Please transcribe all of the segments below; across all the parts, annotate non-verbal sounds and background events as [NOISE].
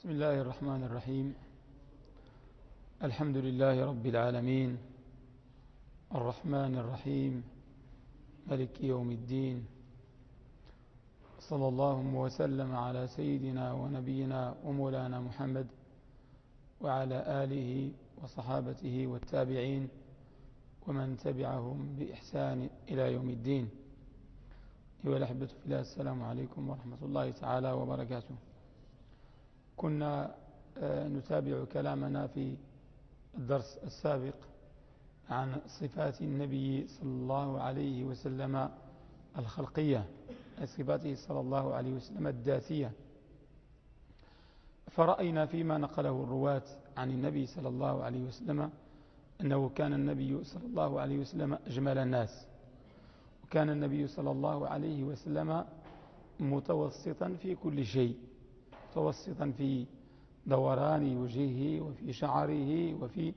بسم الله الرحمن الرحيم. الحمد لله رب العالمين. الرحمن الرحيم. ملك يوم الدين. صلى الله وسلم على سيدنا ونبينا ومولانا محمد وعلى آله وصحابته والتابعين ومن تبعهم بإحسان إلى يوم الدين. أيها الأحبة في الله السلام عليكم ورحمة الله تعالى وبركاته. كنا آه، نتابع كلامنا في الدرس السابق عن صفات النبي صلى الله عليه وسلم الخلقية صفاته صلى الله عليه وسلم الذاتية. فرأينا فيما نقله الرواة عن النبي صلى الله عليه وسلم أنه كان النبي صلى الله عليه وسلم أجمل الناس وكان النبي صلى الله عليه وسلم متوسطا في كل شيء. متوسطا في دوران وجهه وفي شعره وفي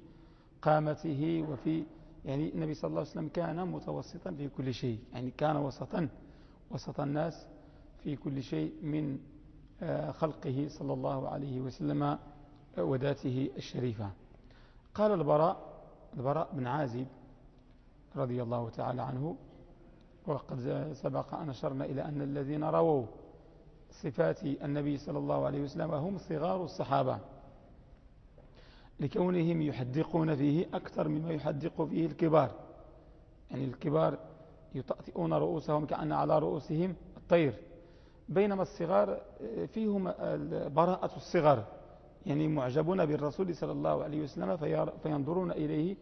قامته وفي يعني النبي صلى الله عليه وسلم كان متوسطا في كل شيء يعني كان وسطا وسط الناس في كل شيء من آه، خلقه صلى الله عليه وسلم آه، وذاته الشريفة. قال البراء البراء بن عازب رضي الله تعالى عنه وقد سبق أن أشرنا إلى أن الذين رووا صفات النبي صلى الله عليه وسلم هم صغار الصحابة لكونهم يحدقون فيه أكثر مما يحدق فيه الكبار. يعني الكبار يطأطئون رؤوسهم كأن على رؤوسهم الطير. بينما الصغار فيهم براءة الصغر يعني معجبون بالرسول صلى الله عليه وسلم فينظرون إليه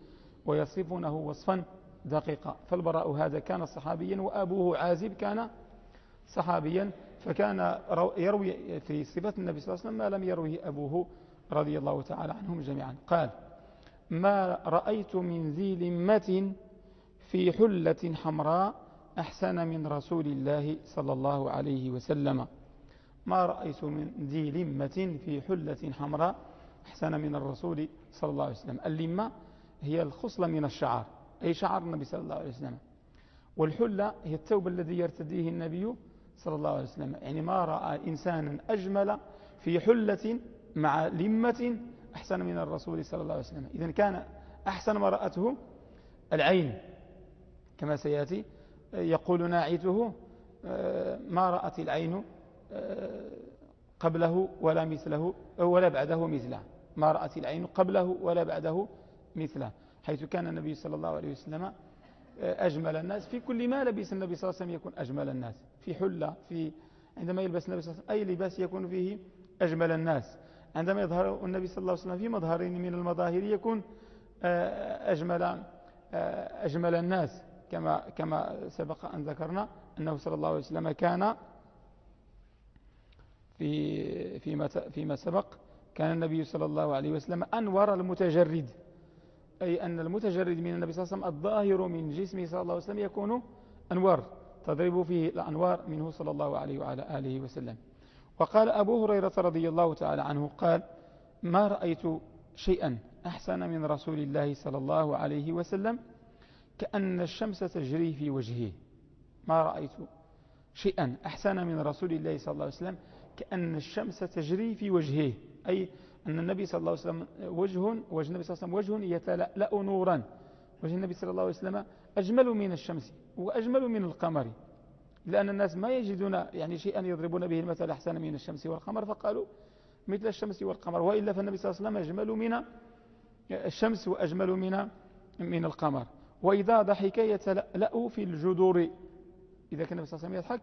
ويصفونه وصفا دقيقا. فالبراء هذا كان صحابيا وأبوه عازب كان صحابيا. فكان يروي في صفة النبي صلى الله عليه وسلم ما لم يروه أبوه رضي الله تعالى عنهم جميعا. قال ما رأيت من ذي لمة في حلة حمراء أحسن من رسول الله صلى الله عليه وسلم. ما رأيت من ذي لمة في حلة حمراء أحسن من الرسول صلى الله عليه وسلم. اللمة هي الخصلة من الشعر أي شعر النبي صلى الله عليه وسلم. والحلة هي الثوب الذي يرتديه النبي صلى الله عليه وسلم. يعني ما رأى إنسانا أجمل في حلة مع لمة أحسن من الرسول صلى الله عليه وسلم. إذا كان أحسن ما رأته العين كما سيأتي. يقول ناعته آه، ما رأت العين آه، قبله ولا مثله ولا بعده مثله. ما رأت العين قبله ولا بعده مثله. حيث كان النبي صلى الله عليه وسلم أجمل الناس. في كل ما لبس النبي صلى الله عليه وسلم يكون أجمل الناس. في حلة في عندما يلبس النبي صلى الله عليه وسلم أي لباس يكون فيه أجمل الناس. عندما يظهر النبي صلى الله عليه وسلم في مظهر من المظاهر يكون آه، أجمل آه، أجمل الناس. كما كما سبق أن ذكرنا أنه صلى الله عليه وسلم كان في فيما فيما سبق كان النبي صلى الله عليه وسلم أنور المتجرد. أي أن المتجرد من النبي صلى الله عليه وسلم الظاهر من جسمه صلى الله عليه وسلم يكون أنوار تضرب فيه الأنوار منه صلى الله عليه وعلى آله وسلم. وقال أبو هريرة رضي الله تعالى عنه قال ما رأيت شيئا أحسن من رسول الله صلى الله عليه وسلم كأن الشمس تجري في وجهه. ما رأيت شيئا أحسن من رسول الله صلى الله عليه وسلم كأن الشمس تجري في وجهه. أي أن النبي صلى الله عليه وسلم وجه وجه النبي صلى الله عليه وسلم وجه يتلألأ نورا. وجه النبي صلى الله عليه وسلم أجمل من الشمس وأجمل من القمر. لأن الناس ما يجدون يعني شيئا يضربون به المثل أحسن من الشمس والقمر فقالوا مثل الشمس والقمر. وإلا فالنبي صلى الله عليه وسلم أجمل من الشمس وأجمل من من القمر. وإذا ضحك يتلألأ في الجذور إذا كان النبي صلى الله عليه وسلم يضحك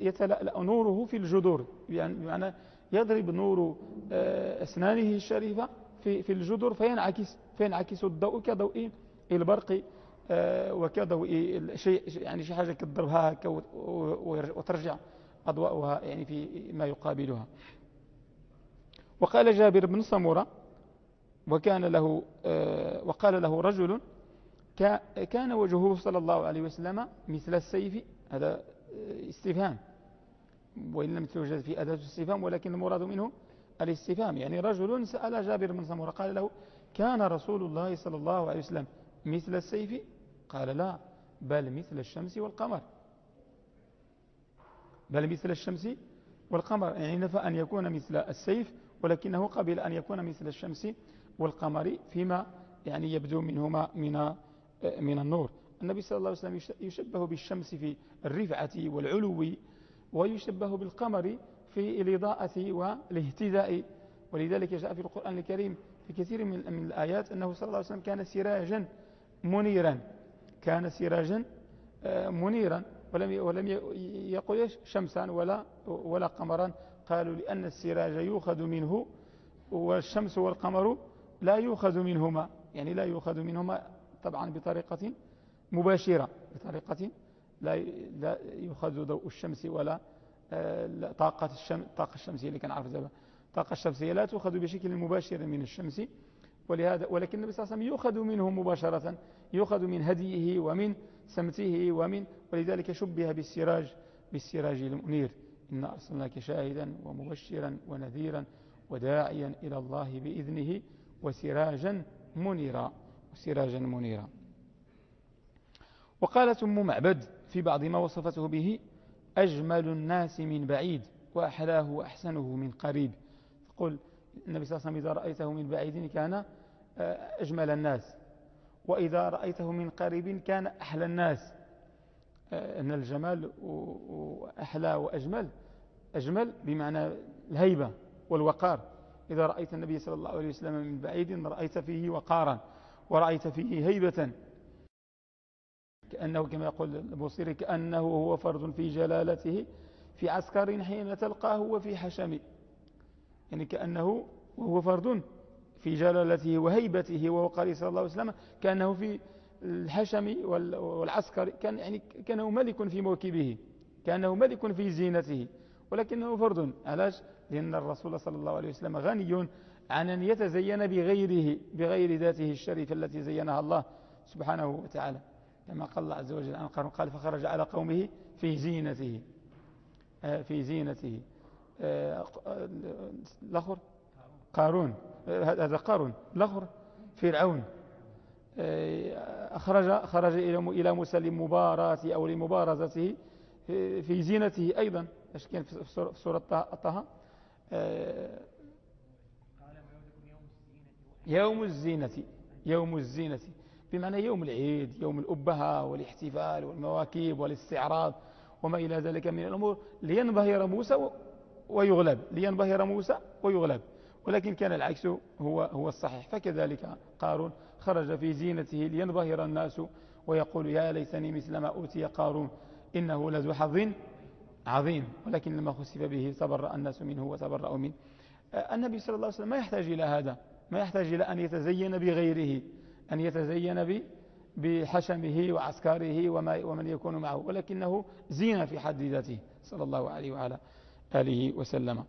يتلألأ نوره في الجذور يعني بمعنى يضرب نور آه، أسنانه الشريفة في في الجدر فينعكس فينعكس الضوء كضوء البرق آه، وكضوء شيء يعني شي حاجة كتضربها وترجع أضواءها يعني في ما يقابلها. وقال جابر بن سمرة وكان له آه، وقال له رجل كان وجهه صلى الله عليه وسلم مثل السيف. هذا استفهام. وإن لم توجد في أداة الاستفهام ولكن المراد منه الاستفهام. يعني رجل سأل جابر بن سمرة قال له كان رسول الله صلى الله عليه وسلم مثل السيف قال لا بل مثل الشمس والقمر. بل مثل الشمس والقمر يعني نفى أن يكون مثل السيف ولكنه قبل أن يكون مثل الشمس والقمر فيما يعني يبدو منهما من من النور. النبي صلى الله عليه وسلم يشبه بالشمس في الرفعة والعلو ويشبه بالقمر في الإضاءة والاهتداء. ولذلك جاء في القرآن الكريم في كثير من الآيات أنه صلى الله عليه وسلم كان سراجا منيرا. كان سراجا آه، منيرا. ولم ولم يقل شمسا ولا ولا قمرا. قالوا لأن السراج يؤخذ منه والشمس والقمر لا يؤخذ منهما. يعني لا يؤخذ منهما طبعا بطريقة مباشرة بطريقة لا لا يؤخذ ضوء الشمس ولا آه، طاقة الشمس الطاقة الشمسية اللي كان عارف زمان الطاقة الشمسية لا تؤخذ بشكل مباشر من الشمس ولهذا ولكن النبي صلى الله عليه وسلم يؤخذ منه مباشرة يؤخذ من هديه ومن سمته ومن ولذلك شبه بالسراج بالسراج المنير. إن أرسلناك شاهدا ومبشرا ونذيرا وداعيا إلى الله بإذنه وسراجا منيرا وسراجا منيرا. وقالت أم معبد. في بعض ما وصفته به أجمل الناس من بعيد وأحلاه وأحسنه من قريب. تقول النبي صلى الله عليه وسلم إذا رأيته من بعيد كان آه، أجمل الناس وإذا رأيته من قريب كان أحلى الناس. آه، أن الجمال وأحلى وأجمل أجمل بمعنى الهيبة والوقار. إذا رأيت النبي صلى الله عليه وسلم من بعيد رأيت فيه وقارا ورأيت فيه هيبة كأنه كما يقول البوصيري كأنه هو فرد في جلالته في عسكر حين تلقاه وفي حشم. يعني كأنه وهو فرد في جلالته وهيبته ووقاره صلى الله عليه وسلم كأنه في الحشم والعسكر كان يعني كأنه ملك في موكبه كأنه ملك في زينته. ولكنه فرد. علاش؟ لأن الرسول صلى الله عليه وسلم غني عن أن يتزين بغيره بغير ذاته الشريفة التي زينها الله سبحانه وتعالى. كما قال الله عز وجل عن قارون قال فخرج على قومه في زينته آه، في زينته. آه، الأخر قارون. هذا قارون. الأخر فرعون. أخرج آه، خرج إلى موسى لمباراته أو لمبارزته في زينته أيضا. إيش كان في سورة طه يوم الزينة يوم الزينة. بمعنى يوم العيد يوم الأبهة والاحتفال والمواكب والاستعراض وما إلى ذلك من الأمور. لينبهر موسى ويغلب لينبهر موسى ويغلب. ولكن كان العكس هو, هو الصحيح. فكذلك قارون خرج في زينته لينبهر الناس ويقول يا ليتني مثل ما أوتي قارون إنه لذو حظ عظيم. ولكن لما خسف به تبرأ الناس منه وتبرأوا منه. النبي صلى الله عليه وسلم ما يحتاج إلى هذا ما يحتاج إلى أن يتزين بغيره. أن يتزين بحشمه وعسكاره وما ومن يكون معه ولكنه زين في حد ذاته صلى الله عليه وعلى آله وسلم.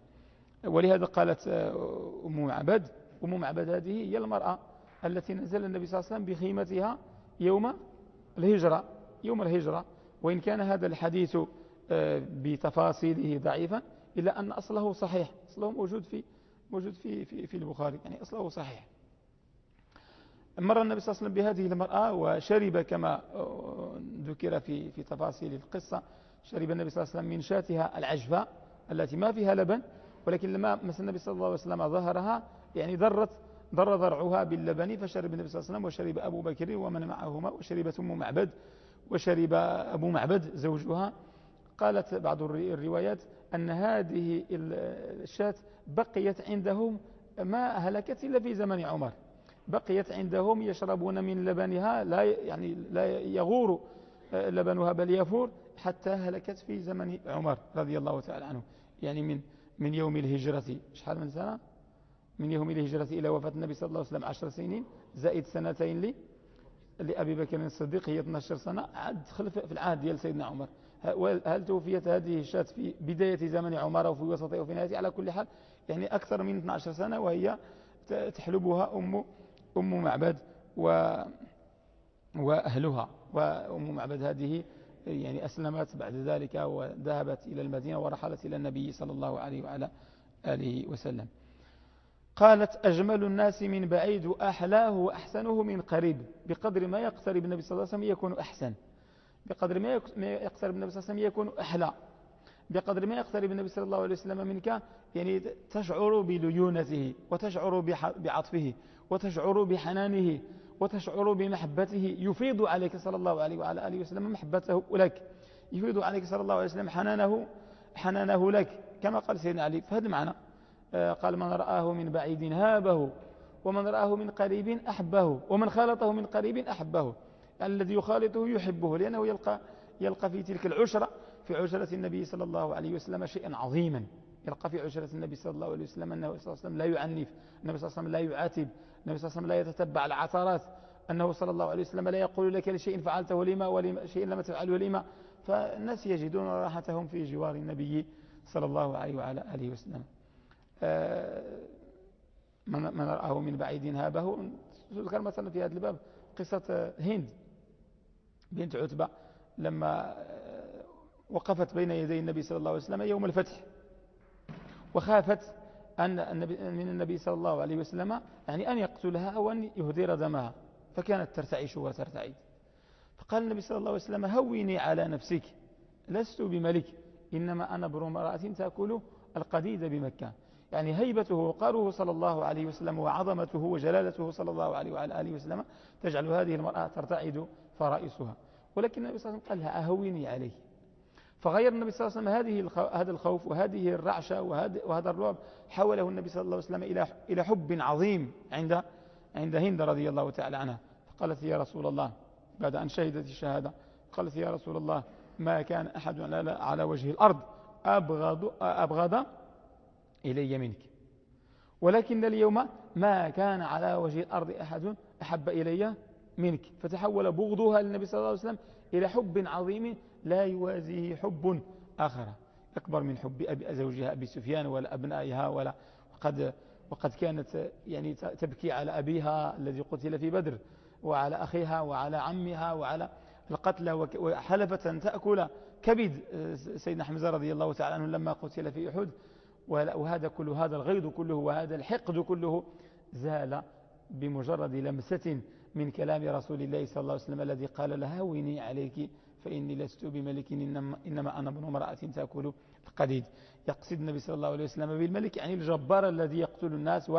ولهذا قالت آه، أم معبد أم معبد هذه هي المرأة التي نزل النبي صلى الله عليه وسلم بخيمتها يوم الهجرة يوم الهجرة. وإن كان هذا الحديث آه، بتفاصيله ضعيفا إلا أن أصله صحيح أصله موجود في موجود في في في البخاري يعني أصله صحيح. مر النبي صلى الله عليه وسلم بهذه المرأة وشرب كما ذكر في في تفاصيل القصة. شرب النبي صلى الله عليه وسلم من شاتها العجفاء التي ما فيها لبن ولكن لما مس النبي صلى الله عليه وسلم ظهرها يعني ضرت ضر ضرعها باللبن فشرب النبي صلى الله عليه وسلم وشرب أبو بكر ومن معهما وشربت أم معبد وشرب أبو معبد زوجها. قالت بعض الروايات أن هذه الشاة بقيت عندهم ما هلكت إلا في زمن عمر. بقيت عندهم يشربون من لبنها لا يعني لا يغور آه، لبنها بل يفور حتى هلكت في زمن عمر رضي الله تعالى عنه. يعني من من يوم الهجرة. شحال من سنة؟ من يوم الهجرة إلى وفاة النبي صلى الله عليه وسلم عشر سنين زائد سنتين لي لأبي بكر الصديق هي 12 سنة. عاد دخل في العهد ديال سيدنا عمر. هل توفيت هذه الشاة في بداية زمن عمر أو في وسطه أو في نهايته على كل حال يعني أكثر من 12 سنة وهي تحلبها أم أم معبد و وأهلها وأم معبد هذه يعني أسلمت بعد ذلك وذهبت إلى المدينة ورحلت إلى النبي صلى الله عليه وعلى آله وسلم. قالت أجمل الناس من بعيد وأحلاه وأحسنه من قريب بقدر ما يقترب النبي صلى الله عليه وسلم يكون أحسن. بقدر ما يقترب النبي صلى الله عليه وسلم يكون أحلى. بقدر ما يقترب النبي صلى الله عليه وسلم منك يعني تشعر بليونته وتشعر بعطفه. وتشعر بحنانه وتشعر بمحبته. يفيض عليك صلى الله عليه وعلى آله وسلم محبته لك. يفيض عليك صلى الله عليه وسلم حنانه حنانه لك. كما قال سيدنا علي فهذا معنى آه، قال من رآه من بعيد هابه ومن رآه من قريب أحبه ومن خالطه من قريب أحبه. الذي يخالطه يحبه لأنه يلقى, يلقى في تلك العشرة في عشرة النبي صلى الله عليه وسلم شيئا عظيما. يلقى في عشرة النبي صلى الله عليه وسلم أنه صلى الله عليه وسلم لا يعنف النبي صلى الله عليه وسلم لا يعاتب النبي صلى الله عليه وسلم لا يتتبع العثرات. أنه صلى الله عليه وسلم لا يقول لك لشيء فعلته لما ولشيء لم تفعله لما. فالناس يجدون راحتهم في جوار النبي صلى الله عليه وعلى آله وسلم. آه، من رآه من بعيد هابه. تذكر مثلا في هذا الباب قصة هند بنت عتبة لما آه، وقفت بين يدي النبي صلى الله عليه وسلم يوم الفتح وخافت أن من النبي صلى الله عليه وسلم يعني أن يقتلها أو أن يهدر دمها فكانت ترتعش وترتعد. فقال النبي صلى الله عليه وسلم هوني على نفسك لست بملك إنما أنا برو امرأة تأكل القديد بمكة. يعني هيبته وقاره صلى الله عليه وسلم وعظمته وجلالته صلى الله عليه وعلى آله وسلم تجعل هذه المرأة ترتعد فرائسها ولكن النبي صلى الله عليه وسلم قال لها أهوني عليه فغير النبي صلى الله عليه وسلم هذه هذا الخوف وهذه الرعشة وهذا الرعب حوله النبي صلى الله عليه وسلم إلى إلى حب عظيم عند عند هند رضي الله تعالى عنها. فقالت يا رسول الله بعد أن شهدت الشهادة قالت يا رسول الله ما كان أحد على وجه الأرض أبغض, أبغض إلي منك. ولكن اليوم ما كان على وجه الأرض أحد أحب إلي منك. فتحول بغضها للنبي صلى الله عليه وسلم إلى حب عظيم لا يوازيه حب آخر. أكبر من حب أبي زوجها أبي سفيان ولا أبنائها ولا وقد, وقد كانت يعني تبكي على أبيها الذي قتل في بدر وعلى أخيها وعلى عمها وعلى القتلى وحلفت أن تأكل كبد. سيدنا حمزة رضي الله تعالى عنه لما قتل في أحد. وهذا كل هذا الغيظ كله وهذا الحقد كله زال بمجرد لمسة من كلام رسول الله صلى الله عليه وسلم الذي قال لها ويني عليك فإني لست بملك إنما, أنا ابن امرأة تأكل القديد. يقصد النبي صلى الله عليه وسلم بالملك يعني الجبار الذي يقتل الناس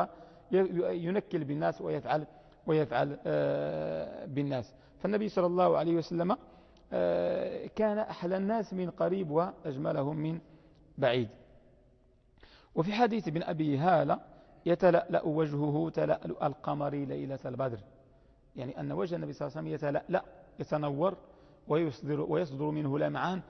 وينكل بالناس ويفعل ويفعل آه، بالناس. فالنبي صلى الله عليه وسلم آه، كان أحلى الناس من قريب وأجملهم من بعيد. وفي حديث ابن أبي هالة يتلألأ وجهه تلألؤ القمر ليلة البدر. يعني أن وجه النبي صلى الله عليه وسلم يتلألأ يتنور ويصدر, ويصدر منه لمعان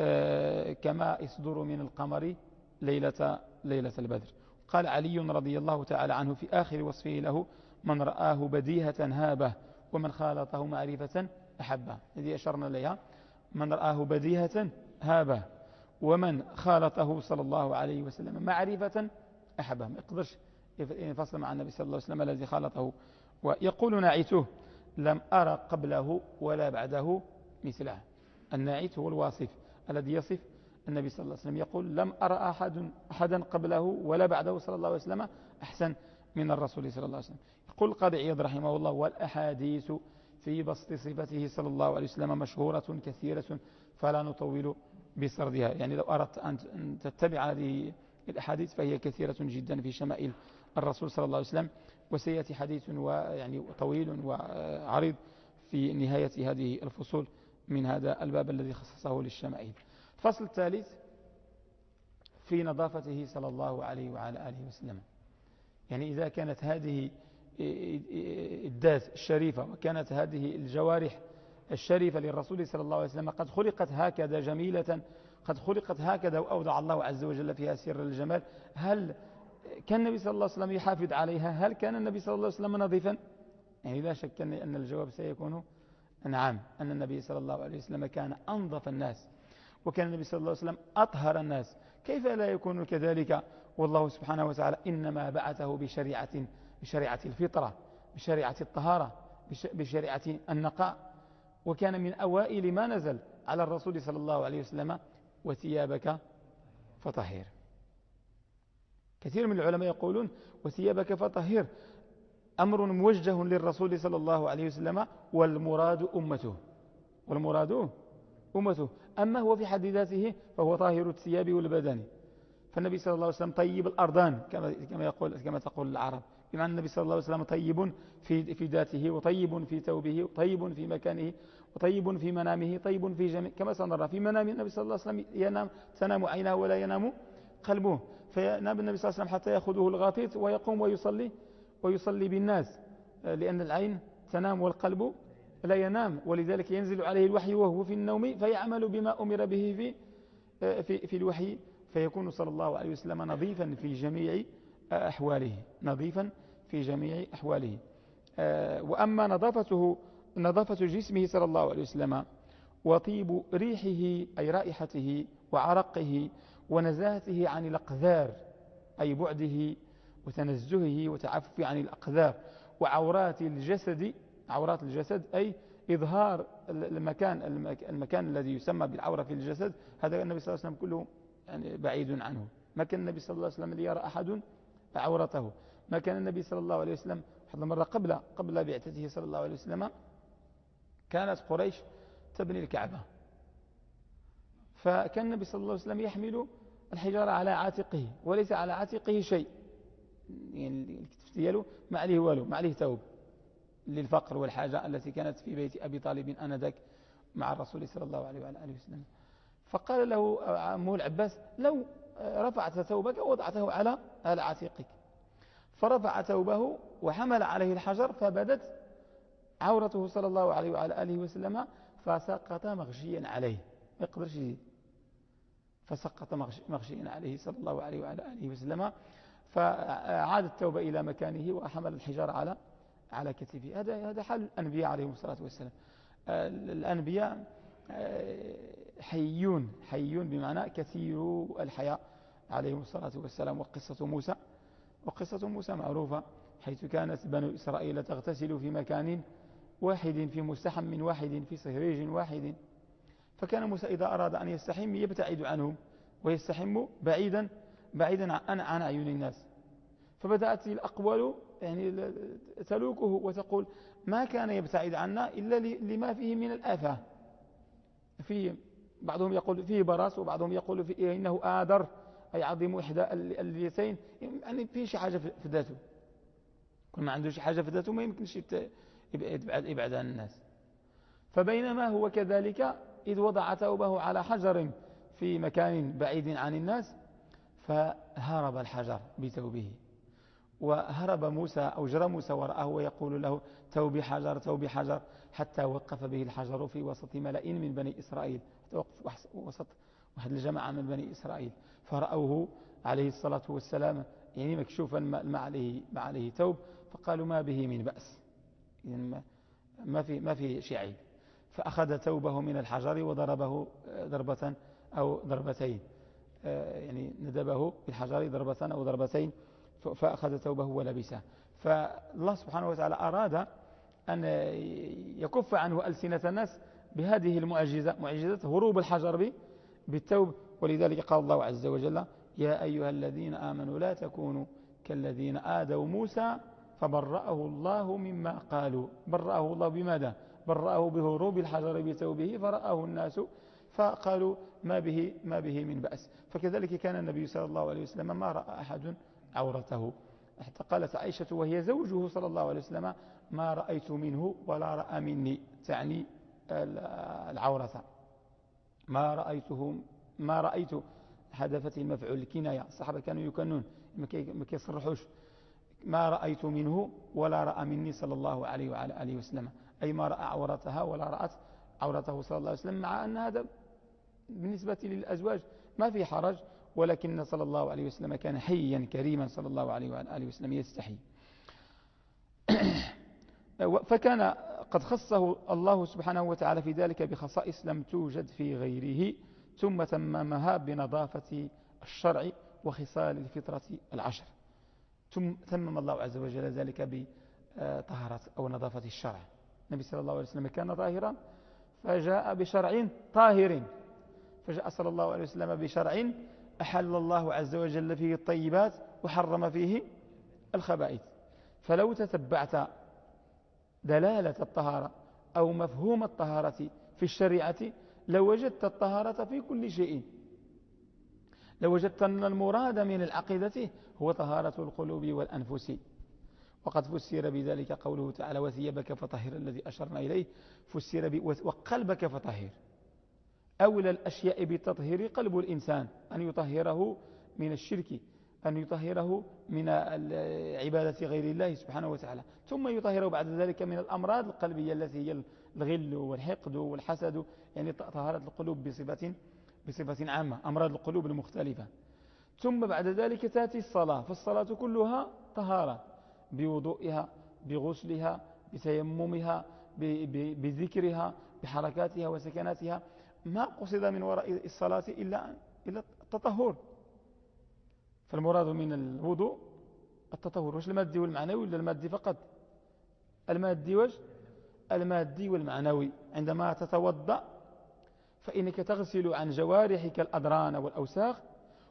آه، كما يصدر من القمر ليلة, ليلة البدر. قال علي رضي الله تعالى عنه في آخر وصفه له من رآه بديهة هابة ومن خالطه معرفة أحبه. هذه أشرنا إليها. من رآه بديهة هابة ومن خالطه صلى الله عليه وسلم معرفة أحبه. ما يقدرش ينفصل مع النبي صلى الله عليه وسلم الذي خالطه. ويقول ناعته لم أرى قبله ولا بعده مثله الناعت هو الواصف الذي يصف. النبي صلى الله عليه وسلم يقول لم أرى أحد أحدا قبله ولا بعده صلى الله عليه وسلم أحسن من الرسول صلى الله عليه وسلم. يقول القاضي عياض رحمه الله والأحاديث في بسط صفته صلى الله عليه وسلم مشهورة كثيرة فلا نطول بسردها. يعني لو أردت أن تتبع هذه الأحاديث فهي كثيرة جدا في شمائل الرسول صلى الله عليه وسلم وسيأتي حديث ويعني طويل وعريض في نهاية هذه الفصول. من هذا الباب الذي خصصه للشمائل الفصل الثالث في نظافته صلى الله عليه وعلى آله وسلم. يعني إذا كانت هذه الذات الشريفة وكانت هذه الجوارح الشريفة للرسول صلى الله عليه وسلم قد خلقت هكذا جميلة قد خلقت هكذا وأوضع الله عز وجل فيها سر الجمال هل كان النبي صلى الله عليه وسلم يحافظ عليها؟ هل كان النبي صلى الله عليه وسلم نظيفا؟ يعني لا شك أن الجواب سيكون نعم أن النبي صلى الله عليه وسلم كان أنظف الناس وكان النبي صلى الله عليه وسلم أطهر الناس. كيف لا يكون كذلك؟ والله سبحانه وتعالى إنما بعثه بشريعة, بشريعة الفطرة بشريعة الطهارة بشريعة النقاء. وكان من أوائل ما نزل على الرسول صلى الله عليه وسلم وثيابك فطهر. كثير من العلماء يقولون وثيابك فطهر. أمر موجه للرسول صلى الله عليه وسلم والمراد أمته. والمراد أمته. أما هو في حد ذاته فهو طاهر الثياب والبدن. فالنبي صلى الله عليه وسلم طيب الأرضان كما يقول كما تقول العرب. بمعنى النبي صلى الله عليه وسلم طيب في في ذاته وطيب في ثوبه وطيب في مكانه وطيب في منامه طيب في جميع كما سنرى في منام النبي صلى الله عليه وسلم ينام تنام عينه ولا ينام قلبه. فينام النبي صلى الله عليه وسلم حتى يأخذه الغاطيط ويقوم ويصلي ويصلي بالناس لأن العين تنام والقلب لا ينام ولذلك ينزل عليه الوحي وهو في النوم فيعمل بما أمر به في, في, في الوحي فيكون صلى الله عليه وسلم نظيفا في جميع أحواله نظيفا في جميع أحواله. وأما نظافته نظافة جسمه صلى الله عليه وسلم وطيب ريحه أي رائحته وعرقه ونزاهته عن الأقذار أي بعده وتنزهه وتعففه عن الأقذار وعورات الجسد عورات الجسد أي إظهار المكان المكان الذي يسمى بالعورة في الجسد هذا النبي صلى الله عليه وسلم كله يعني بعيد عنه. ما كان النبي صلى الله عليه وسلم ليرى أحد عورته ما كان النبي صلى الله عليه وسلم حتى مرة قبل قبل بعثته صلى الله عليه وسلم كانت قريش تبني الكعبة. فكان النبي صلى الله عليه وسلم يحمل الحجارة على عاتقه وليس على عاتقه شيء. يعني الكتف ما عليه والو ما عليه ثوب للفقر والحاجة التي كانت في بيت أبي طالب أنذاك مع الرسول صلى الله عليه وعلى آله وسلم. فقال له عمه العباس لو رفعت ثوبك ووضعته على على عاتقك فرفع ثوبه وحمل عليه الحجر فبدت عورته صلى الله عليه وعلى آله وسلم فسقط مغشيا عليه. ما يقدرش يزيد. فسقط مغشيا عليه صلى الله عليه وعلى آله وسلم. فعاد التوبة إلى مكانه وحمل الحجار على على كتفه. هذا هذا حال الأنبياء عليهم الصلاة والسلام. الأنبياء حيون حيون بمعنى كثير الحياة عليهم الصلاة والسلام. وقصة موسى وقصة موسى معروفة حيث كانت بنو إسرائيل تغتسل في مكان واحد في مستحم واحد في صهريج واحد. فكان موسى إذا أراد أن يستحم يبتعد عنهم ويستحم بعيدا بعيدا عن عن عيون الناس. فبدأت الأقوال يعني تلوكه وتقول ما كان يبتعد عنا إلا لما فيه من الآفة. فيه بعضهم يقول فيه برص وبعضهم يقول فيه إنه آدر أي عظيم إحدى اليتين يعني فيه شي حاجة في ذاته. كل ما عنده شي حاجة في ذاته ما يمكنش يبعد, يبعد عن الناس. فبينما هو كذلك إذ وضع ثوبه على حجر في مكان بعيد عن الناس فهرب الحجر بثوبه. وهرب موسى أو جرى موسى وراءه ويقول له توبي حجر توبي حجر حتى وقف به الحجر في وسط ملأ من بني إسرائيل. وقف وسط واحد الجماعة من بني إسرائيل. فرأوه عليه الصلاة والسلام يعني مكشوفا ما عليه, ما عليه توب فقالوا ما به من بأس. يعني ما في, ما في شيء عيب. فأخذ توبه من الحجر وضربه ضربة أو ضربتين. يعني ندبه بالحجر ضربة أو ضربتين. فأخذ ثوبه ولبسه. فالله سبحانه وتعالى أراد أن يكف عنه ألسنة الناس بهذه المعجزة معجزة هروب الحجر بالتوب ولذلك قال الله عز وجل يا أيها الذين آمنوا لا تكونوا كالذين آدوا موسى فبرأه الله مما قالوا. برأه الله بماذا؟ برأه بهروب الحجر بتوبه فرآه الناس فقالوا ما به, ما به من بأس. فكذلك كان النبي صلى الله عليه وسلم ما رأى أحد عورته. قالت عائشة وهي زوجه صلى الله عليه وسلم ما رأيت منه ولا رأى مني. تعني العورة. ما رأيته ما رأيت. حدثت المفعول الكناية. الصحابة كانوا يكنون ما كيصرحوش. ما رأيت منه ولا رأى مني صلى الله عليه وعلى آله وسلم. أي ما رأى عورتها ولا رأت عورته صلى الله عليه وسلم مع أن هذا بالنسبة للأزواج ما في حرج. ولكن صلى الله عليه وسلم كان حيا كريما صلى الله عليه وآله وسلم يستحي. [CLEARS THROAT] فكان قد خصه الله سبحانه وتعالى في ذلك بخصائص لم توجد في غيره ثم تممها بنظافة الشرع وخصال الفطرة العشر. ثم تمم الله عز وجل ذلك بطهارة أو نظافة الشرع. النبي صلى الله عليه وسلم كان طاهرا فجاء بشرع طاهر. فجاء صلى الله عليه وسلم بشرع أحل الله عز وجل فيه الطيبات وحرم فيه الخبائث. فلو تتبعت دلالة الطهارة أو مفهوم الطهارة في الشريعة لوجدت الطهارة في كل شيء. لوجدت أن المراد من العقيدة هو طهارة القلوب والأنفس. وقد فسر بذلك قوله تعالى وثيابك فطهر الذي أشرنا إليه. فسر وقلبك فطهر. أولى الأشياء بتطهير قلب الإنسان أن يطهره من الشرك أن يطهره من عبادة غير الله سبحانه وتعالى. ثم يطهره بعد ذلك من الأمراض القلبية التي هي الغل والحقد والحسد يعني طهارة القلوب بصفة, بصفة عامة أمراض القلوب المختلفة. ثم بعد ذلك تأتي الصلاة فالصلاة كلها طهارة بوضوئها بغسلها بتيممها بذكرها بحركاتها وسكناتها. ما قصد من وراء الصلاة إلا, إلا التطهر. فالمراد من الوضوء التطهر. واش المادي والمعنوي ولا المادي فقط؟ المادي واش؟ المادي والمعنوي. عندما تتوضأ فإنك تغسل عن جوارحك الأدران والأوساخ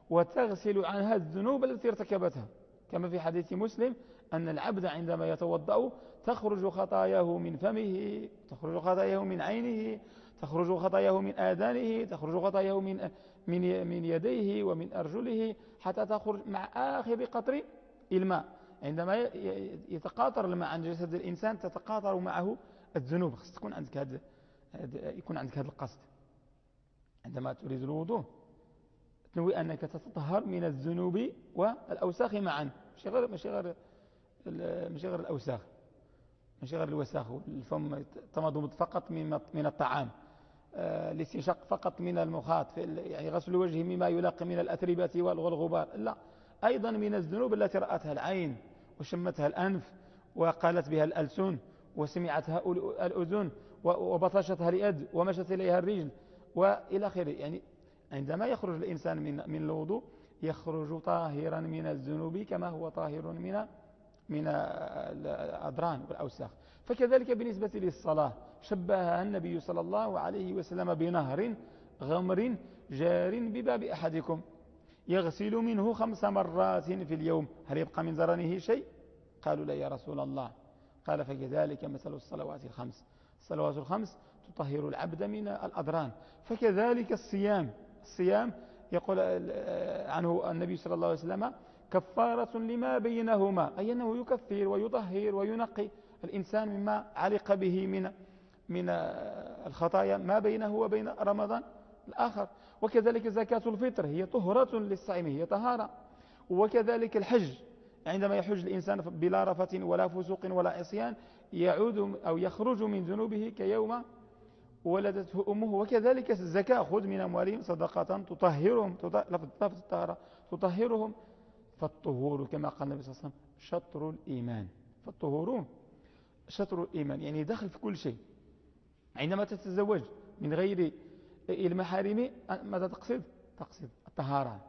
وتغسل عنها الذنوب التي ارتكبتها. كما في حديث مسلم أن العبد عندما يتوضأ تخرج خطاياه من فمه تخرج خطاياه من عينه تخرج خطاياه من آذانه تخرج خطاياه من من من يديه ومن أرجله حتى تخرج مع آخر قطر الماء. عندما يتقاطر الماء عن جسد الإنسان تتقاطر معه الذنوب. خص تكون عندك هذا يكون عندك هذا القصد. عندما تريد الوضوء تنوي أنك تتطهر من الذنوب والأوساخ معا. مش غير مش غير مش غير الأوساخ. مش غير الوساخ الفم تمضمض فقط من الطعام. آه، الاستنشاق فقط من المخاط يعني غسل الوجه مما يلاقي من الأتربة والغبار لا أيضا من الذنوب التي رأتها العين وشمتها الأنف وقالت بها الألسن وسمعتها الأذن وبطشتها اليد ومشت إليها الرجل وإلى آخره. يعني عندما يخرج الإنسان من من الوضوء يخرج طاهرا من الذنوب كما هو طاهر من من الأدران والأوساخ. فكذلك بالنسبة للصلاة شبهها النبي صلى الله عليه وسلم بنهر غمر جار بباب أحدكم. يغسل منه خمس مرات في اليوم. هل يبقى من زرنه شيء؟ قالوا لا يا رسول الله. قال فكذلك مثل الصلوات الخمس. الصلوات الخمس تطهر العبد من الأدران. فكذلك الصيام. الصيام يقول عنه النبي صلى الله عليه وسلم كفارة لما بينهما أي أنه يكفر ويطهر وينقي. الإنسان مما علق به من من الخطايا ما بينه وبين رمضان الآخر. وكذلك زكاة الفطر هي طهرة للصائم هي طهارة. وكذلك الحج عندما يحج الإنسان بلا رفة ولا فسوق ولا عصيان يعود أو يخرج من ذنوبه كيوم ولدته أمه. وكذلك الزكاة خذ من أموالهم صدقة تطهرهم لفظ الطهارة تطهرهم. فالطهور كما قال النبي صلى الله عليه وسلم شطر الإيمان. فالطهور شطر الإيمان يعني دخل في كل شيء. عندما تتزوج من غير المحارم ماذا تقصد؟ تقصد الطهارة.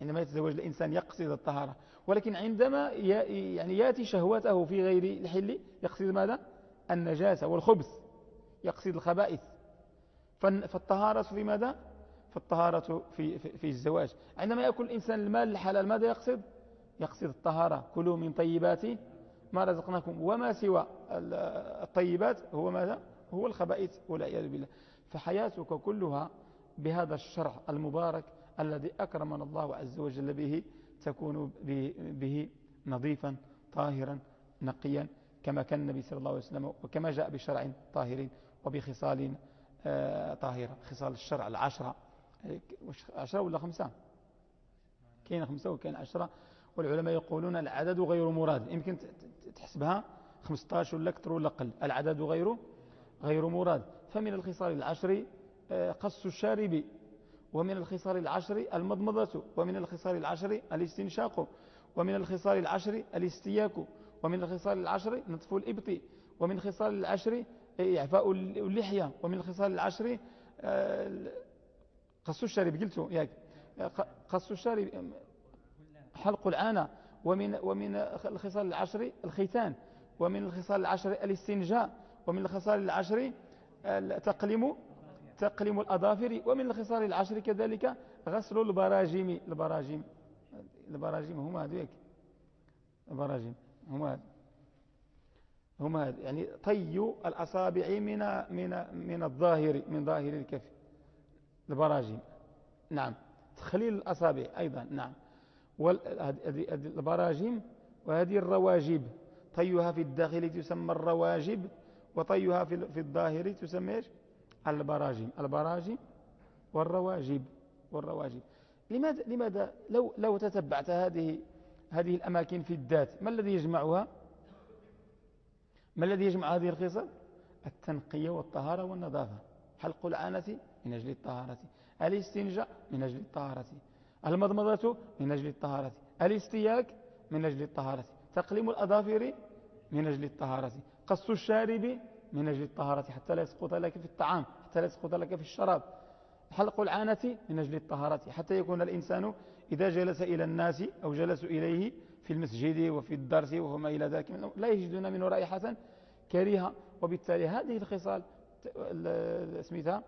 عندما يتزوج الإنسان يقصد الطهارة. ولكن عندما يعني يأتي شهوته في غير الحل يقصد ماذا؟ النجاسة والخبث. يقصد الخبائث. فالطهارة في ماذا؟ فالطهارة في, في, في الزواج. عندما يأكل الإنسان المال الحلال ماذا يقصد؟ يقصد الطهارة. كلوا من طيبات ما رزقناكم. وما سوى الطيبات هو ماذا؟ هو الخبائث والعياذ بالله. فحياتك كلها بهذا الشرع المبارك الذي أكرمنا الله عز وجل به تكون به نظيفا طاهرا نقيا كما كان النبي صلى الله عليه وسلم وكما جاء بشرع طاهر وبخصال آه، طاهرة خصال الشرع العشرة. عشرة ولا خمسة؟ كاين خمسة وكاين عشرة. والعلماء يقولون العدد غير مراد. يمكن تحسبها 15 ولا أكثر ولا أقل. العدد غير غير مراد. فمن الخصال العشر آه، قص الشارب ومن الخصال العشر المضمضة ومن الخصال العشر الاستنشاق ومن الخصال العشر الاستياك ومن الخصال العشر نطف الإبط ومن خصال العشر إعفاء اللحية ومن الخصال العشر آه، قص الشارب. قلت ياك قص الشارب حلق العانة ومن, ومن الخصال العشر الختان ومن الخصال العشر الاستنجاء ومن الخصال العشر تقلم تقلم الأظافر ومن الخصال العشر كذلك غسل البراجم البراجم البراجم هما هذيك البراجم هما هما يعني طي الأصابع من من من الظاهر من ظاهر الكف. البراجم نعم. تخليل الأصابع أيضا. نعم. البراجم وهذه الرواجب طيها في الداخل تسمى الرواجب وطيها في الظاهر تسمى البراجم. البراجم والرواجب. والرواجب. لماذا, لماذا لو, لو تتبعت هذه هذه الأماكن في الذات ما الذي يجمعها؟ ما الذي يجمع هذه الخصال التنقية والطهارة والنظافة. حلق العانة من أجل الطهارة. الاستنجاء؟ من أجل الطهارة. المضمضة؟ من أجل الطهارة. الاستياك؟ من أجل الطهارة. تقليم الأظافر؟ من أجل الطهارة. قص الشارب من أجل الطهارة حتى لا يسقط لك في الطعام حتى لا يسقط لك في الشراب. حلق العانة من أجل الطهارة حتى يكون الإنسان إذا جلس إلى الناس أو جلسوا إليه في المسجد وفي الدرس وما إلى ذلك لا يجدون منه رائحة كريهة. وبالتالي هذه الخصال اسمها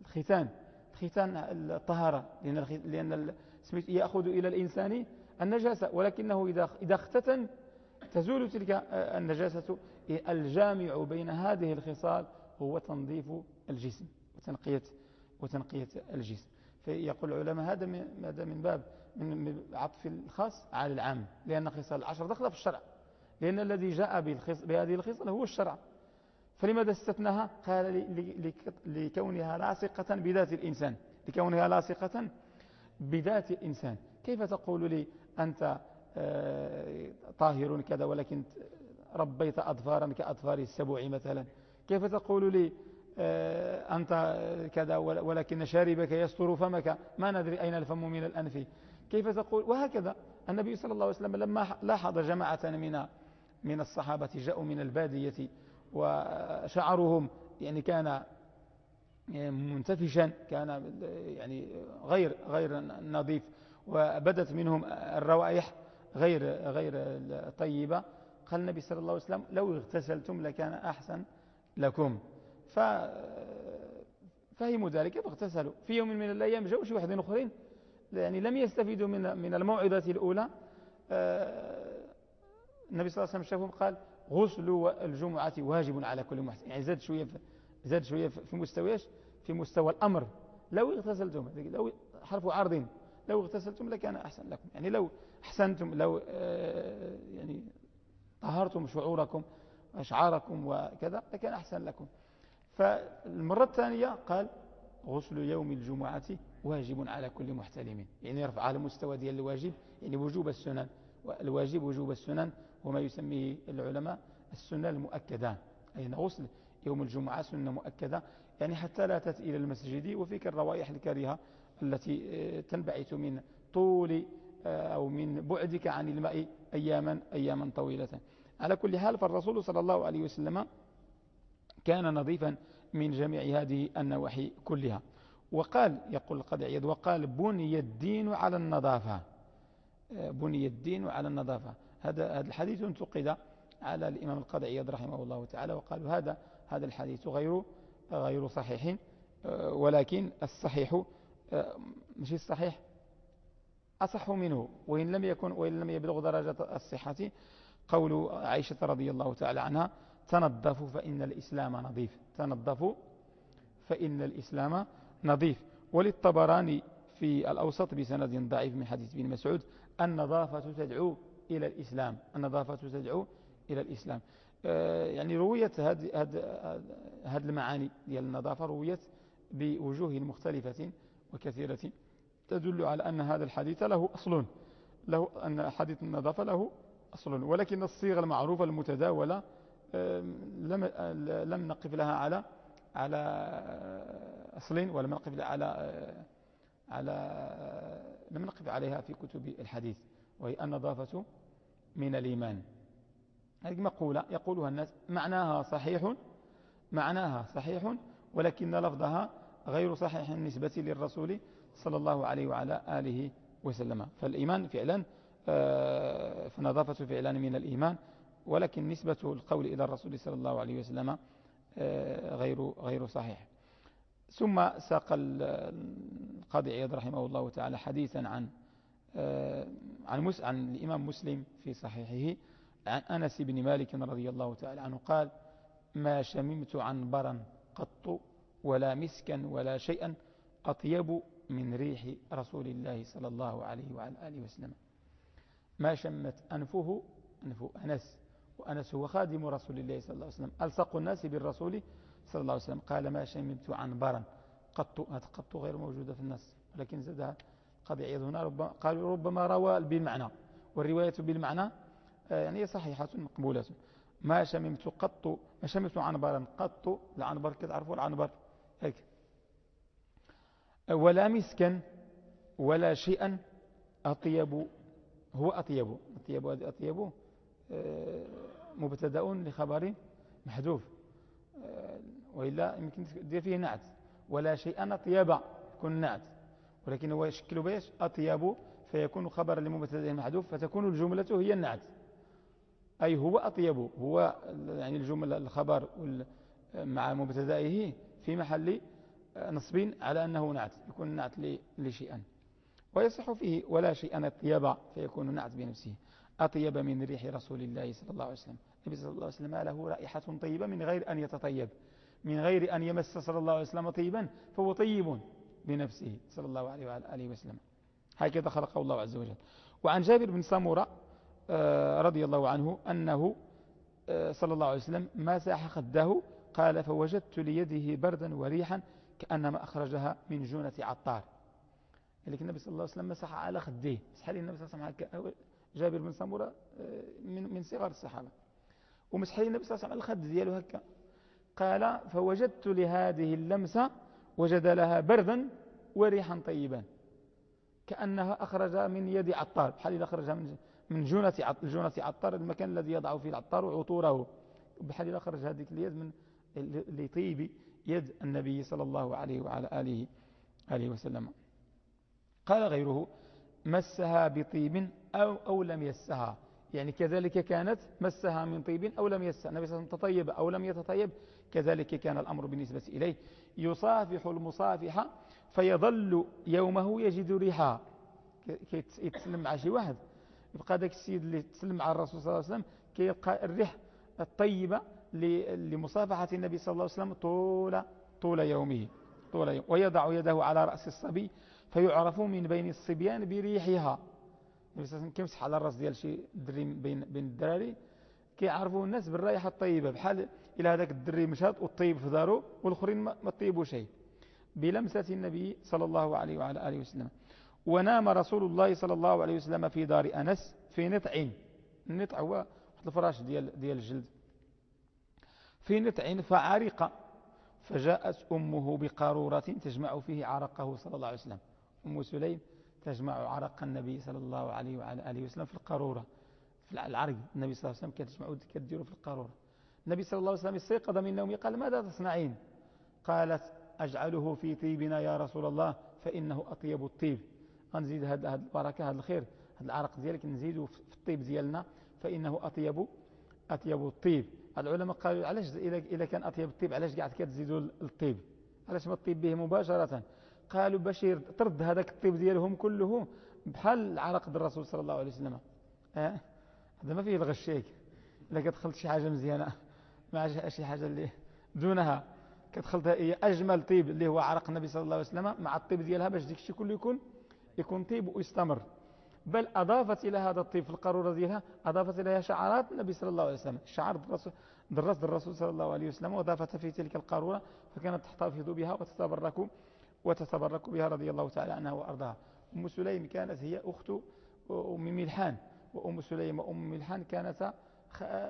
الختان ختان الطهارة لأن, لأن يأخذ إلى الإنسان النجاسة. ولكنه إذا اختتن تزول تلك النجاسة الجامع بين هذه الخصال هو تنظيف الجسم وتنقية, وتنقية الجسم. فيقول العلماء هذا هذا من باب من عطف الخاص على العام لأن خصال العشر دخل في الشرع لأن الذي جاء بهذه الخصال هو الشرع. فلماذا استثناها؟ قال لكونها لاصقة بذات الإنسان لكونها لاصقة بذات الإنسان. كيف تقول لي أنت طاهر كذا ولكن ربيت أظفارا كأظفار السبوع مثلا. كيف تقول لي آه، أنت كذا ولكن شاربك يستر فمك؟ ما ندري أين الفم من الأنف. كيف تقول؟ وهكذا. النبي صلى الله عليه وسلم لما لاحظ جماعة من من الصحابة جاءوا من البادية وشعرهم يعني كان منتفشا كان يعني غير غير نظيف وبدت منهم الروائح. غير غير طيبة قال النبي صلى الله عليه وسلم لو اغتسلتم لكان أحسن لكم. ف فهموا ذلك فاغتسلوا في يوم من الأيام جاءوا شي واحدين أخرين يعني لم يستفيدوا من من الموعظة الأولى. آه، النبي صلى الله عليه وسلم شافهم قال غسل الجمعة واجب على كل محسن يعني زاد شوية زاد شوية في مستوى في مستوى الأمر. لو اغتسلتم لو حرف عرض لو اغتسلتم لكان أحسن لكم. يعني لو أحسنتم لو آه، يعني طهرتم شعوركم أشعاركم وكذا لكان أحسن لكم. فالمرة الثانية قال غسل يوم الجمعة واجب على كل محتلم. يعني يرفع على مستوى ديال الواجب يعني وجوب السنن. الواجب وجوب السنن وما يسميه العلماء السنة المؤكدة. أي غسل يوم الجمعة سنة مؤكدة يعني حتى لا تأتي إلى المسجد وفيك الروائح الكريهة التي آه، تنبعث من طول أو من بعدك عن الماء أياما, أياما طويلة. على كل حال فالرسول صلى الله عليه وسلم كان نظيفا من جميع هذه النواحي كلها. وقال يقول القاضي عياد وقال بني الدين على النظافة. آه، بني الدين على النظافة. هذا هذا الحديث انتقد على الإمام القاضي عياد رحمه الله تعالى وقالوا هذا هذا الحديث غير غير صحيح. آه، ولكن الصحيح آه، مش الصحيح؟ أصح منه وإن لم يكن وإن لم يبلغ درجة الصحة قول عائشة رضي الله تعالى عنها تنظفوا فإن الإسلام نظيف. تنظفوا فإن الإسلام نظيف. وللطبراني في الأوسط بسند ضعيف من حديث بن مسعود النظافة تدعو إلى الإسلام. النظافة تدعو إلى الإسلام. آه، يعني رويت هذه المعاني ديال النظافة رويت بوجوه مختلفة وكثيرة. تدل على أن هذا الحديث له أصل له أن حديث النظافة له أصل ولكن الصيغة المعروفة المتداولة لم لم نقف لها على على أصل ولم نقف على على لم نقف عليها في كتب الحديث وهي النظافة من الإيمان. هذه مقولة يقولها الناس معناها صحيح معناها صحيح ولكن لفظها غير صحيح النسبة للرسول صلى الله عليه وعلى آله وسلم. فالإيمان فعلا آه، فنظافة فعلا من الإيمان ولكن نسبة القول إلى الرسول صلى الله عليه وسلم آه، غير غير صحيح. ثم ساق القاضي عياض رحمه الله تعالى حديثا عن آه، عن عن الإمام مسلم في صحيحه. عن أنس بن مالك رضي الله تعالى عنه قال ما شممت عنبرا قط ولا مسكا ولا شيئا أطيب من ريح رسول الله صلى الله عليه وعلى آله وسلم. ما شمت أنفه أنف أنس وأنس هو خادم رسول الله صلى الله عليه وسلم. ألصق الناس بالرسول صلى الله عليه وسلم. قال ما شممت عنبرا. قط قط غير موجودة في الناس ولكن زادها قد عيض هنا ربما قالوا ربما روى بالمعنى. والرواية بالمعنى آه، يعني صحيحة مقبولة. ما شممت قط ما شممت عنبرا. قط العنبر كتعرفوا العنبر. هيك. ولا مسكا ولا شيئا أطيب هو أطيب. أطيب أطيب. آه، مبتدا لخبر محذوف. آه، وإلا يمكن تدير فيه نعت. ولا شيئا أطيب يكون نعت. ولكن هو يشكل بيش أطيب فيكون خبرا لمبتدأ محذوف فتكون الجملة هي النعت. أي هو أطيب هو يعني الجملة الخبر مع مبتدائه في محل نصب على أنه نعت يكون نعت لشيئا. ويصح فيه ولا شيئا أطيب فيكون نعت بنفسه. أطيب من ريح رسول الله صلى الله عليه وسلم. النبي صلى الله عليه وسلم له رائحة طيبة من غير أن يتطيب. من غير أن يمس صلى الله عليه وسلم طيبا فهو طيب بنفسه صلى الله عليه وآله وسلم. هكذا خلقه الله عز وجل. وعن جابر بن سامورة آه، رضي الله عنه أنه آه، صلى الله عليه وسلم مسح خده قال فوجدت ليده بردا وريحا كأنما أخرجها من جونة عطار. لكن النبي صلى الله عليه وسلم مسح على خديه مسح لي النبي صلى الله عليه وسلم جابر بن سمورة آه، من من صغار الصحابة. ومسح لي النبي صلى الله عليه وسلم على الخد دياله هكا. قال فوجدت لهذه اللمسة وجد لها بردا وريحا طيبا. كأنها أخرج من يد عطار. بحال إذا أخرجها من من جونة جونة عطار المكان الذي يضع فيه العطار عطوره بحال إذا أخرج هذه اليد من لطيب. يد النبي صلى الله عليه وعلى آله, آله وسلم. قال غيره مسها بطيب أو, أو لم يسها. يعني كذلك كانت مسها من طيب أو لم يسها. النبي صلى الله عليه وسلم تطيب أو لم يتطيب كذلك كان الأمر بالنسبة إليه. يصافح المصافحة فيظل يومه يجد ريحها يتسلم مع شي واحد. يبقى ذاك السيد اللي تسلم مع الرسول صلى الله عليه وسلم كيبقى الريح الطيبة لمصافحة النبي صلى الله عليه وسلم طول طول يومه طول يوم ويضع يده على رأس الصبي فيعرف من بين الصبيان بريحها. النبي صلى الله عليه وسلم كيمسح على الرأس ديال شي دري بين بين الدراري كيعرفوا الناس بالرائحة الطيبة بحال إلى هذاك الدري مشات والطيب في دارو والآخرين ما طيبوا شيء بلمسة النبي صلى الله عليه وعلى آله وسلم. ونام رسول الله صلى الله عليه وسلم في دار أنس في نطع. النطع هو الفراش ديال ديال الجلد. في نطع فعرق فجاءت أمه بقارورة تجمع فيه عرقه صلى الله عليه وسلم. أم سليم تجمع عرق النبي صلى الله عليه وعلى آله وسلم في القارورة. في العرق النبي صلى الله عليه وسلم كتجمع كتديره في القارورة. النبي صلى الله عليه وسلم استيقظ من نومه قال ماذا تصنعين؟ قالت أجعله في طيبنا يا رسول الله فإنه أطيب الطيب. غنزيد هذه البركة هذا الخير هذا العرق ديالك نزيده في الطيب ديالنا فإنه أطيب أطيب الطيب. العلماء قالوا علاش إذا كان أطيب الطيب علاش قاعد كتزيدوا الطيب؟ علاش ما الطيب به مباشرة؟ قالوا باش ترد هذاك الطيب ديالهم كله بحال ديال الرسول صلى الله عليه وسلم. هذا ما فيه الغش هيك. إلا كتخلط شي حاجة مزيانة. مع شي حاجة اللي دونها. كتخلطها هي أجمل طيب اللي هو عرق النبي صلى الله عليه وسلم مع الطيب ديالها باش ديك الشيء كله يكون يكون طيب ويستمر. بل أضافت إلى هذا الطيب في القارورة ديالها أضافت إليها شعارات النبي صلى الله عليه وسلم. شعار درس الرسول صلى الله عليه وسلم وأضافتها في تلك القارورة فكانت تحتفظ بها وتتبرك وتتبرك بها رضي الله تعالى عنها وأرضاها. أم سليم كانت هي أخت أم ملحان وأم سليم وأم ملحان كانتا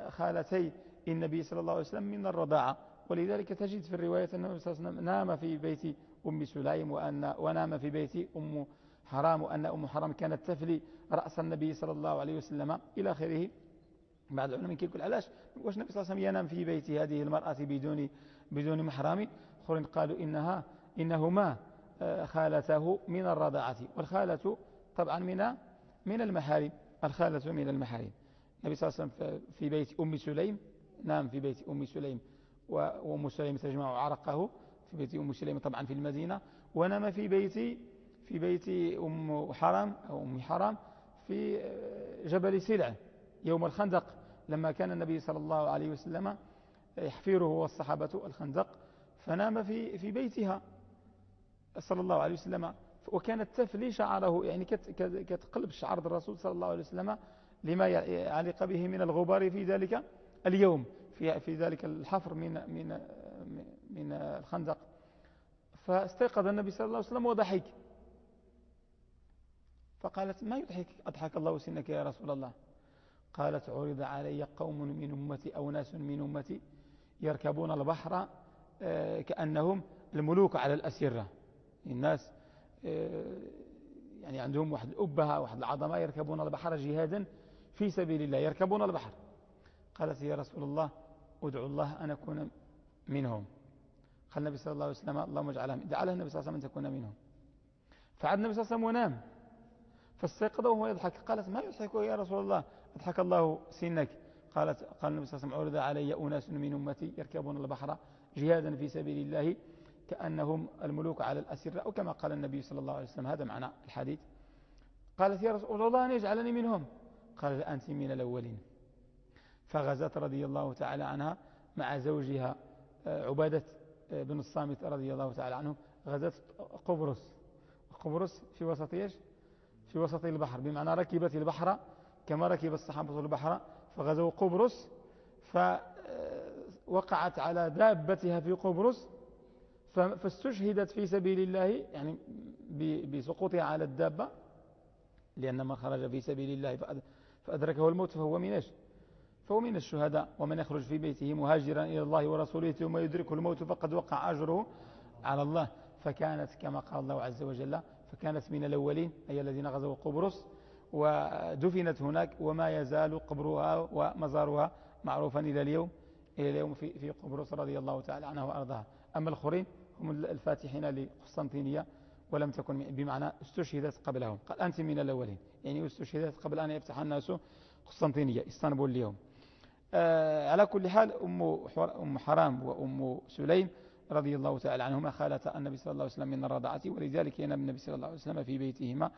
خالتي النبي صلى الله عليه وسلم من الرضاعة. ولذلك تجد في الرواية أن النبي صلى الله عليه وسلم نام في بيت أم سليم وأن ونام في بيت أم حرام وأن أم حرام كانت تفلي رأس النبي صلى الله عليه وسلم إلى آخره. بعض العلماء كيقول علاش واش النبي صلى الله عليه وسلم ينام في بيت هذه المرأة بدون بدون محرم؟ اخرين قالوا إنها إنهما آه، خالته من الرضاعة والخالة طبعا من من المحارم. الخالة من المحارم. النبي صلى الله عليه وسلم في بيت أم سليم نام في بيت أم سليم وأم سليم تجمع عرقه في بيت أم سليم طبعا في المدينة ونام في بيت في بيت أم حرام أو أم حرام في جبل سلع يوم الخندق لما كان النبي صلى الله عليه وسلم يحفره والصحابة الخندق فنام في في بيتها صلى الله عليه وسلم. وكانت تفلي شعره يعني كتقلب شعر الرسول صلى الله عليه وسلم لما علق به من الغبار في ذلك اليوم في في ذلك الحفر من من من الخندق. فاستيقظ النبي صلى الله عليه وسلم وضحك. فقالت ما يضحك أضحك الله سنك يا رسول الله؟ قالت عرض علي قوم من أمتي أو ناس من أمتي يركبون البحر آه، كأنهم الملوك على الأسرة. الناس آه، يعني عندهم واحد الأبهة واحد العظمة يركبون البحر جهادا في سبيل الله يركبون البحر. قالت يا رسول الله ادعو الله أن أكون منهم. قال النبي صلى الله عليه وسلم اللهم اجعلها دعا النبي صلى الله عليه وسلم أن تكون منهم. فعاد النبي صلى الله عليه وسلم ونام. فاستيقظ وهو يضحك. قالت ما يضحك يا رسول الله؟ أضحك الله سنك. قالت قال النبي صلى الله عليه وسلم عرض علي أناس من أمتي يركبون البحر جهادا في سبيل الله كأنهم الملوك على الأسرة. أو كما قال النبي صلى الله عليه وسلم هذا معنى الحديث. قالت يا رسول الله أن يجعلني منهم. قال أنت من الأولين. فغزت رضي الله تعالى عنها مع زوجها آه، عبادة آه، بن الصامت رضي الله تعالى عنه. غزت قبرص. قبرص في وسط إيش؟ في وسط البحر بمعنى ركبت البحر كما ركب الصحابة البحر فغزوا قبرص فوقعت على دابتها في قبرص فاستشهدت في سبيل الله يعني بسقوطها على الدابة لأن من خرج في سبيل الله فأدركه الموت فهو من إيش؟ فهو من الشهداء ومن يخرج في بيته مهاجرا إلى الله ورسوله ثم يدركه الموت فقد وقع أجره على الله فكانت كما قال الله عز وجل فكانت من الأولين أي الذين غزوا قبرص ودفنت هناك وما يزال قبرها ومزارها معروفا إلى اليوم إلى اليوم في في قبرص رضي الله تعالى عنها وأرضها أما الآخرين هم الفاتحين لقسطنطينية ولم تكن بمعنى استشهدت قبلهم. قال أنت من الأولين. يعني استشهدت قبل أن يفتح الناس قسطنطينية اسطنبول اليوم. آه على كل حال أم, أم حرام وأم سليم رضي الله تعالى عنهما خالة النبي صلى الله عليه وسلم من الرضاعة ولذلك ينام النبي صلى الله عليه وسلم في بيتهما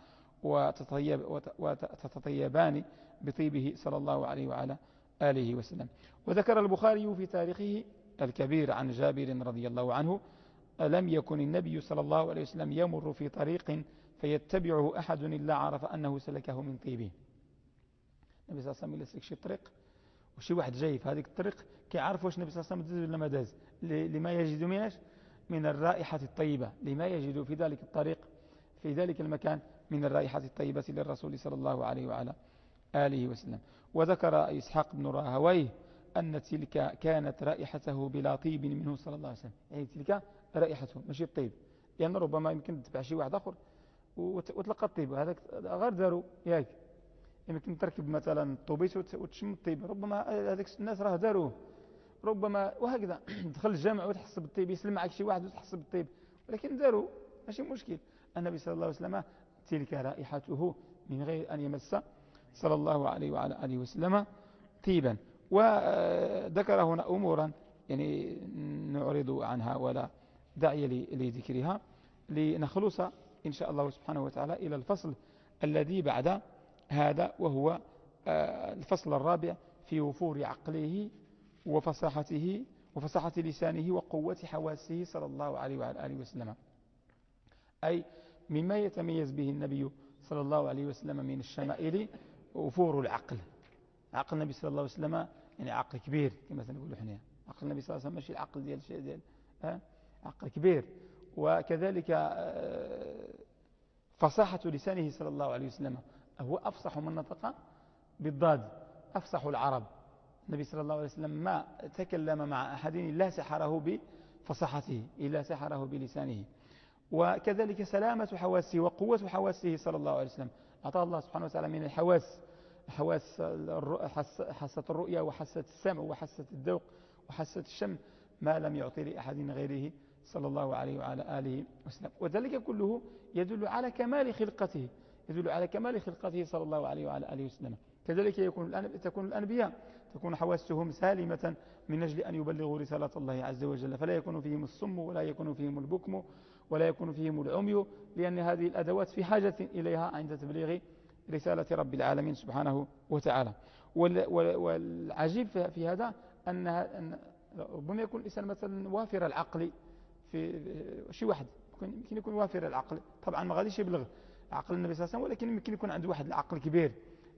وتطيب وتتطيبان بطيبه صلى الله عليه وعلى آله وسلم. وذكر البخاري في تاريخه الكبير عن جابر رضي الله عنه لم يكن النبي صلى الله عليه وسلم يمر في طريق فيتبعه أحد إلا عرف أنه سلكه من طيبه؟ النبي صلى الله عليه وسلم يسلك شي طريق وشي واحد جاي في هذيك الطريق كيعرف واش النبي صلى الله عليه وسلم داز ولا ما داز لما يجد من من الرائحة الطيبة. لما يجد في ذلك الطريق في ذلك المكان من الرائحة الطيبة للرسول صلى الله عليه وعلى آله وسلم. وذكر إسحاق بن راهويه أن تلك كانت رائحته بلا طيب منه صلى الله عليه وسلم. يعني تلك رائحته ماشي الطيب لأن يعني ربما يمكن تتبع شي واحد آخر وتلقى الطيب. هذاك غير داروا ياك. يمكن تركب مثلا الطوبيس وتشم الطيب. ربما هذاك الناس راه داروه ربما وهكذا. [CLEARS THROAT] تدخل الجامع وتحس بالطيب يسلم معك شي واحد وتحس بالطيب. ولكن داروا. ماشي مشكل. النبي صلى الله عليه وسلم تلك رائحته من غير أن يمس صلى الله عليه وعلى آله وسلم طيبا. وذكر هنا أمورا يعني نعرض عنها ولا داعي لذكرها. لنخلص إن شاء الله سبحانه وتعالى إلى الفصل الذي بعد. هذا وهو آه، الفصل الرابع في وفور عقله وفصاحته وفصاحة لسانه وقوة حواسه صلى الله عليه وعلى آله وسلم. أي مما يتميز به النبي صلى الله عليه وسلم من الشمائل وفور العقل. عقل النبي صلى الله عليه وسلم يعني عقل كبير كما سنقول إحنا. عقل النبي صلى الله عليه وسلم ماشي العقل ديال الشيء ديال عقل كبير. وكذلك آه، فصاحة لسانه صلى الله عليه وسلم. هو أفصح من نطق بالضاد أفصح العرب. النبي صلى الله عليه وسلم ما تكلم مع أحد إلا سحره بفصاحته إلا سحره بلسانه. وكذلك سلامة حواسه وقوة حواسه صلى الله عليه وسلم. أعطى الله سبحانه وتعالى من الحواس حواس حاسة الرؤية وحاسة السمع وحاسة الذوق وحاسة الشم ما لم يعطي لأحد غيره صلى الله عليه وعلى آله وسلم. وذلك كله يدل على كمال خلقته. يدل على كمال خلقته صلى الله عليه وعلى آله وسلم. كذلك يكون تكون الأنبياء تكون حواسهم سالمة من أجل أن يبلغوا رسالة الله عز وجل. فلا يكون فيهم الصم ولا يكون فيهم البكم ولا يكون فيهم العمي لأن هذه الأدوات في حاجة إليها عند تبليغ رسالة رب العالمين سبحانه وتعالى. والعجيب في هذا أن ربما يكون الإنسان مثلا وافر العقل في شي واحد. يمكن يكون وافر العقل. طبعا ما غاديش يبلغ. عقل النبي صلى الله عليه وسلم ولكن يمكن يكون عنده واحد العقل كبير.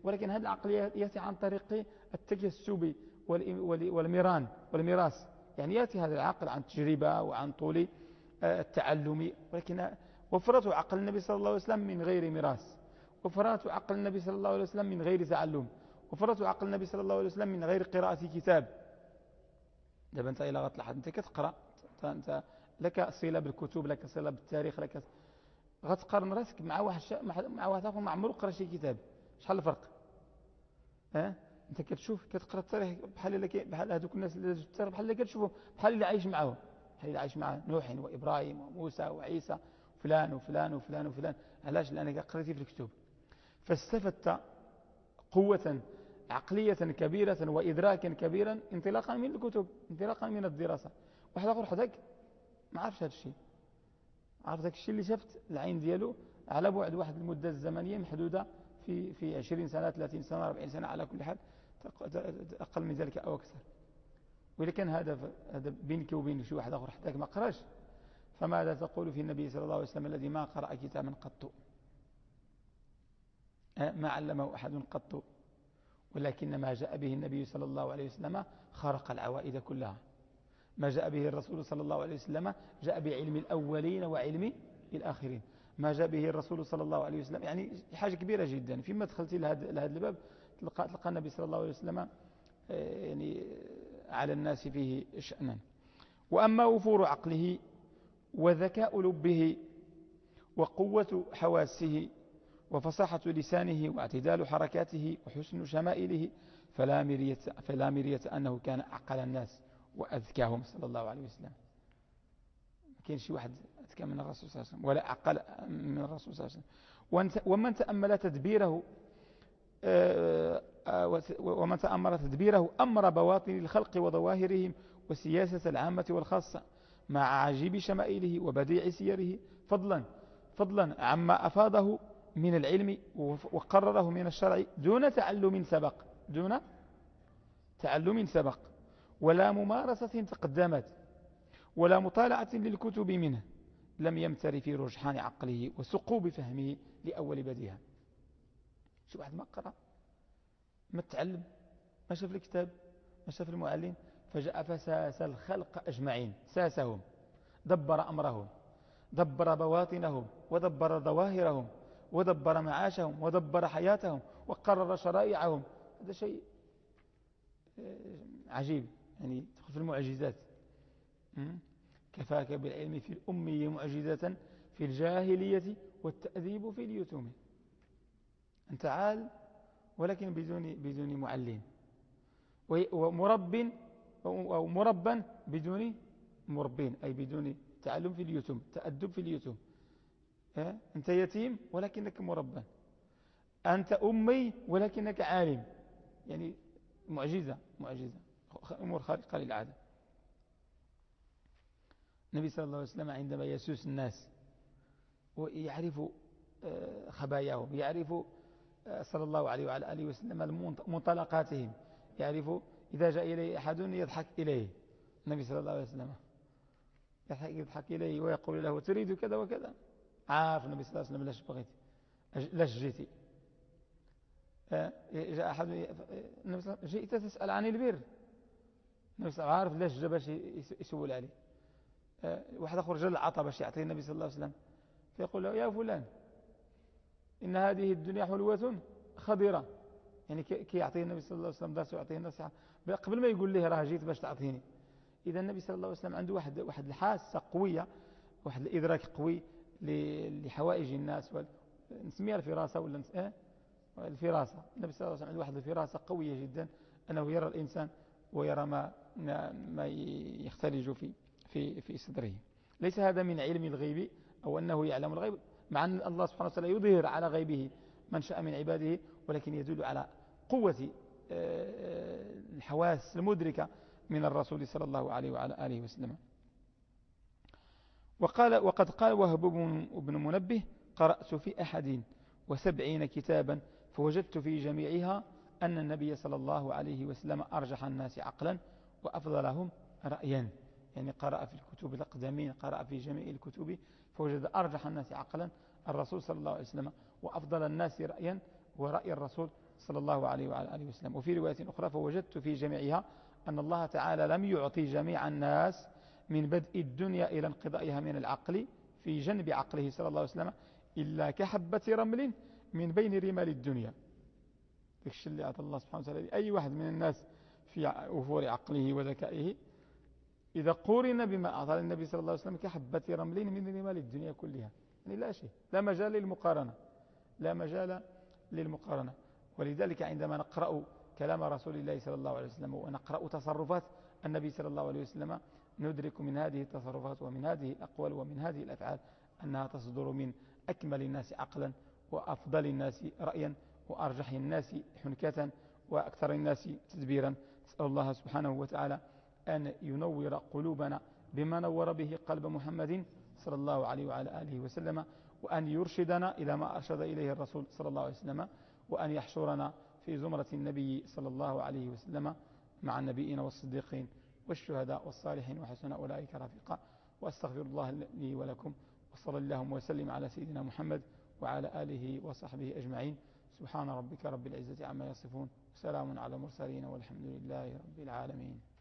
ولكن هذا العقل يأتي عن طريق التكسب والميران والميراث. يعني يأتي هذا العقل عن تجربة وعن طول آه، التعلم. ولكن وفرته عقل النبي صلى الله عليه وسلم من غير ميراث. وفرته عقل النبي صلى الله عليه وسلم من غير تعلم. وفرته عقل النبي صلى الله عليه وسلم من غير قراءة كتاب. دابا أنت إلى غتلاحظ أنت كتقرأ انت لك صلة بالكتب لك صلة بالتاريخ لك غتقارن راسك مع واحد مع واحد آخر ما عمره قرا شي كتاب. شحال الفرق؟ ها؟ انت كتشوف كتقرا التاريخ بحال اللي بحال هذوك الناس اللي التاريخ بحال اللي كتشوفهم بحال اللي عايش معاهم. بحال اللي عايش مع نوح وإبراهيم وموسى وعيسى فلان وفلان وفلان وفلان. علاش؟ لأنك قريتي في الكتب. فاستفدت قوة عقلية كبيرة وإدراكا كبيرا انطلاقا من الكتب انطلاقا من الدراسة. واحد آخر حدك ما عرفش هذا الشيء. عرف ذاك الشيء اللي شفت؟ العين ديالو على بعد واحد المدة الزمنية محدودة في في 20 سنة 30 سنة 40 سنة على كل حال أقل من ذلك أو أكثر. وإذا كان هذا هذا بينك وبين شي واحد آخر حداك ما قراش فماذا تقول في النبي صلى الله عليه وسلم الذي ما قرأ كتابا قط؟ ما علمه أحد قط؟ ولكن ما جاء به النبي صلى الله عليه وسلم خرق العوائد كلها. ما جاء به الرسول صلى الله عليه وسلم جاء بعلم الأولين وعلم الآخرين. ما جاء به الرسول صلى الله عليه وسلم يعني حاجة كبيرة جدا. فيما دخلت لهذا الباب تلقى, تلقى النبي صلى الله عليه وسلم آه، يعني على الناس فيه شأنا. وأما وفور عقله وذكاء لبه وقوة حواسه وفصاحة لسانه واعتدال حركاته وحسن شمائله فلا مرية, فلا مرية أنه كان أعقل الناس. وأذكاهم صلى الله عليه وسلم. ما شي واحد أذكى من الرسول صلى الله عليه وسلم ولا أعقل من الرسول صلى الله عليه وسلم. ومن تأمل تدبيره آه، آه، ومن تأمر تدبيره أمر بواطن الخلق وظواهرهم وسياسة العامة والخاصة مع عجيب شمائله وبديع سيره. فضلا فضلا عما أفاضه من العلم وقرره من الشرع دون تعلم سبق دون تعلم سبق. ولا ممارسة تقدمت ولا مطالعة للكتب منه لم يمتر في رجحان عقله وثقوب فهمه لأول بديها شو واحد ما قرأ ما تعلم ما شاف الكتاب ما شاف المعلم فجاء فساس الخلق أجمعين ساسهم دبر أمرهم دبر بواطنهم ودبر ظواهرهم ودبر معاشهم ودبر حياتهم وقرر شرائعهم. هذا شيء آه، عجيب. يعني تدخل في المعجزات. كفاك بالعلم في الأمية معجزة في الجاهلية والتأذيب في اليتوم. أنت عال ولكن بدون بدون معلم. ومرب أو مربا بدون مربين أي بدون تعلم في اليتوم تأدب في اليتوم. أنت يتيم ولكنك مربى أنت أمي ولكنك عالم. يعني معجزة معجزة. أمور خارقة للعادة. النبي صلى الله عليه وسلم عندما يسوس الناس ويعرف آه، خباياهم يعرف آه، صلى الله عليه وعلى آله وسلم منطلقاتهم يعرف إذا جاء إليه أحد يضحك إليه. النبي صلى الله عليه وسلم يضحك إليه ويقول له تريد كذا وكذا؟ عارف النبي صلى الله عليه وسلم لاش بغيتي لاش جيتي آه، جاء أحد جئت تسأل عن البر النبي صلى الله عليه وسلم عارف لاش جا باش يسول عليه آه، واحد آخر جا العطا باش يعطيه النبي صلى الله عليه وسلم فيقول له يا فلان إن هذه الدنيا حلوة خضرة. يعني كي النبي صلى الله عليه وسلم درس ويعطيه النصيحة. قبل ما يقول له راه جيت باش تعطيني. إذا النبي صلى الله عليه وسلم عنده واحد واحد الحاسة قوية واحد الإدراك قوي لحوائج الناس نسميها الفراسة ولا إيه؟ الفراسة. النبي صلى الله عليه وسلم عنده واحد الفراسة قوية جدا أنه يرى الإنسان ويرى ما ما يختلج في في في صدره. ليس هذا من علم الغيب أو أنه يعلم الغيب مع أن الله سبحانه وتعالى يظهر على غيبه من شاء من عباده ولكن يدل على قوة آه، الحواس المدركة من الرسول صلى الله عليه وعلى آله وسلم. وقال وقد قال وهب بن منبه قرأت في أحد وسبعين كتابا فوجدت في جميعها أن النبي صلى الله عليه وسلم أرجح الناس عقلا وأفضلهم رأيا يعني قرأ في الكتب الأقدمين قرأ في جميع الكتب فوجد أرجح الناس عقلا. الرسول صلى الله عليه وسلم وأفضل الناس رأيا ورأي الرسول صلى الله عليه وعلى آله وسلم. وفي رواية أخرى فوجدت في جميعها أن الله تعالى لم يعطي جميع الناس من بدء الدنيا إلى انقضائها من العقل في جنب عقله صلى الله عليه وسلم إلا كحبة رمل من بين رمال الدنيا. تكش اللي الله سبحانه وتعالى أي واحد من الناس في أفور عقله وذكائه. إذا قورن بما أعطى النبي صلى الله عليه وسلم كحبة رمل من رمال الدنيا كلها. يعني لا شيء. لا مجال للمقارنة. لا مجال للمقارنة. ولذلك عندما نقرأ كلام رسول الله صلى الله عليه وسلم ونقرأ تصرفات النبي صلى الله عليه وسلم ندرك من هذه التصرفات ومن هذه الأقوال ومن هذه الأفعال أنها تصدر من أكمل الناس عقلا وأفضل الناس رأيا وأرجح الناس حنكة وأكثر الناس تدبيرا. نسأل الله سبحانه وتعالى أن ينور قلوبنا بما نور به قلب محمد صلى الله عليه وعلى آله وسلم وأن يرشدنا إلى ما أرشد إليه الرسول صلى الله عليه وسلم وأن يحشرنا في زمرة النبي صلى الله عليه وسلم مع النبيين والصديقين والشهداء والصالحين وحسن أولئك رفيقا. وأستغفر الله لي ولكم وصلى اللهم وسلم على سيدنا محمد وعلى آله وصحبه أجمعين. سبحان ربك رب العزة عما يصفون. وسلام على المرسلين والحمد لله رب العالمين.